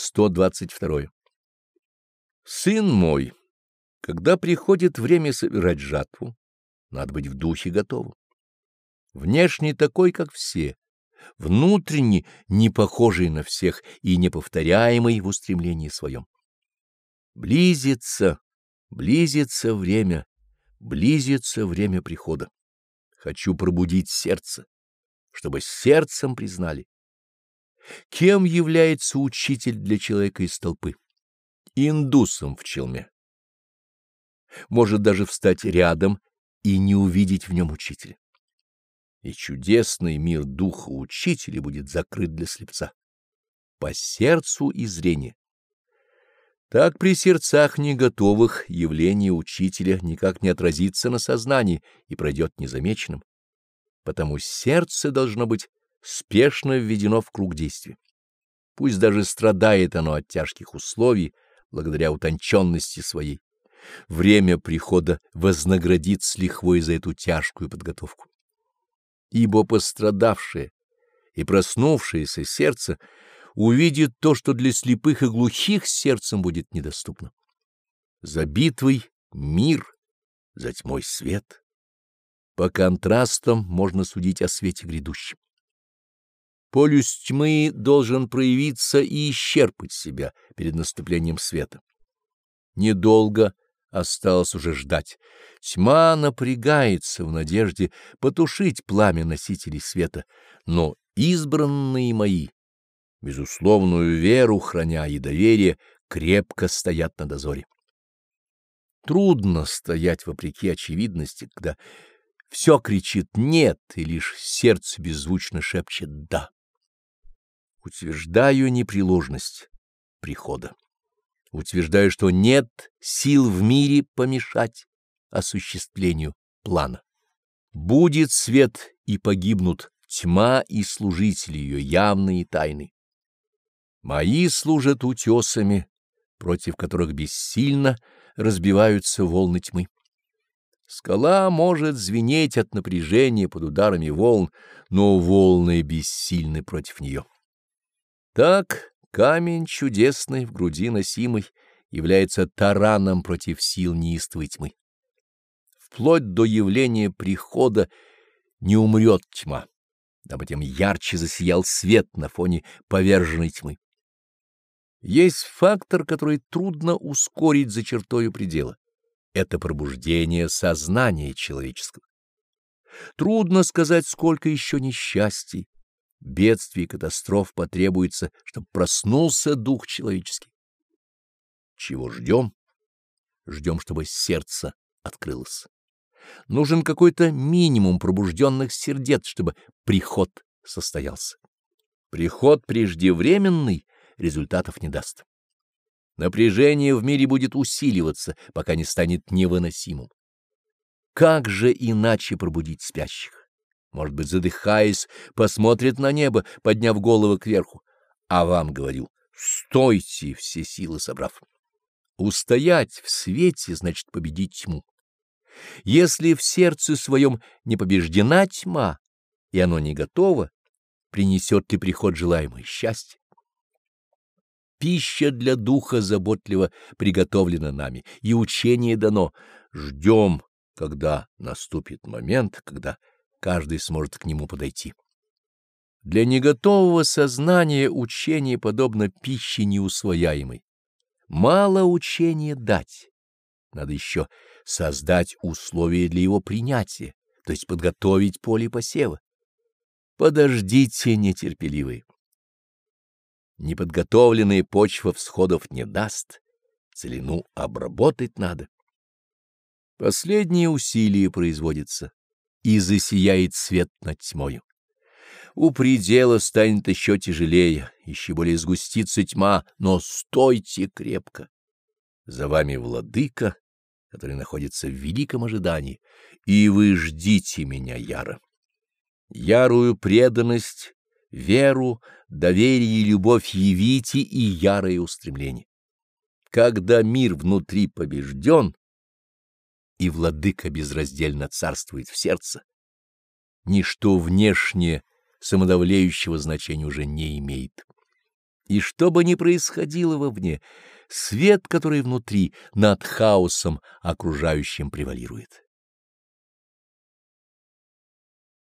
122. Сын мой, когда приходит время собирать жатву, надо быть в духе готовым. Внешне такой, как все, внутренне не похожий на всех и неповторяемый в устремлении своем. Близится, близится время, близится время прихода. Хочу пробудить сердце, чтобы сердцем признали. Кем является учитель для человека из толпы? Индусом в челме. Может даже встать рядом и не увидеть в нем учителя. И чудесный мир духа учителя будет закрыт для слепца. По сердцу и зрению. Так при сердцах неготовых явление учителя никак не отразится на сознании и пройдет незамеченным. Потому сердце должно быть спешно введено в круг действия. Пусть даже страдает оно от тяжких условий, благодаря утонченности своей. Время прихода вознаградит с лихвой за эту тяжкую подготовку. Ибо пострадавшее и проснувшееся сердце увидит то, что для слепых и глухих сердцем будет недоступно. За битвой мир, за тьмой свет. По контрастам можно судить о свете грядущем. Полюс тьмы должен проявиться и исчерпать себя перед наступлением света. Недолго осталось уже ждать. Тьма напрягается в надежде потушить пламя носителей света, но избранные мои, безусловную веру храня и доверие, крепко стоят на дозоре. Трудно стоять вопреки очевидности, когда все кричит «нет», и лишь сердце беззвучно шепчет «да» утверждаю непреложность прихода. Утверждаю, что нет сил в мире помешать осуществлению плана. Будет свет и погибнут тьма и служители ее явные и тайны. Мои служат утесами, против которых бессильно разбиваются волны тьмы. Скала может звенеть от напряжения под ударами волн, но волны бессильны против нее. Так камень чудесный в груди носимый является тараном против сил неистовой тьмы. Вплоть до явления прихода не умрет тьма, дабы тем ярче засиял свет на фоне поверженной тьмы. Есть фактор, который трудно ускорить за чертою предела. Это пробуждение сознания человеческого. Трудно сказать, сколько еще несчастий, бедствий и катастроф потребуется, чтобы проснулся дух человеческий. Чего ждем? Ждем, чтобы сердце открылось. Нужен какой-то минимум пробужденных сердец, чтобы приход состоялся. Приход преждевременный результатов не даст. Напряжение в мире будет усиливаться, пока не станет невыносимым. Как же иначе пробудить спящих? Может быть, задыхаясь, посмотрит на небо, подняв голову кверху. А вам говорю, стойте, все силы собрав. Устоять в свете значит победить тьму. Если в сердце своем не побеждена тьма, и оно не готово, принесет ли приход желаемое счастье? Пища для духа заботливо приготовлена нами, и учение дано. Ждем, когда наступит момент, когда каждый сможет к нему подойти. Для неготового сознания учение подобно пище неусвояемой. Мало учения дать, надо еще создать условия для его принятия, то есть подготовить поле посева. Подождите, нетерпеливые. Неподготовленная почва всходов не даст, целину обработать надо. Последние усилия производятся и засияет свет над тьмою. У предела станет еще тяжелее, еще более сгустится тьма, но стойте крепко. За вами владыка, который находится в великом ожидании, и вы ждите меня яро. Ярую преданность, веру, доверие и любовь явите и ярое устремление. Когда мир внутри побежден, и владыка безраздельно царствует в сердце, ничто внешнее самодавлеющего значения уже не имеет. И что бы ни происходило вовне, свет, который внутри, над хаосом окружающим превалирует.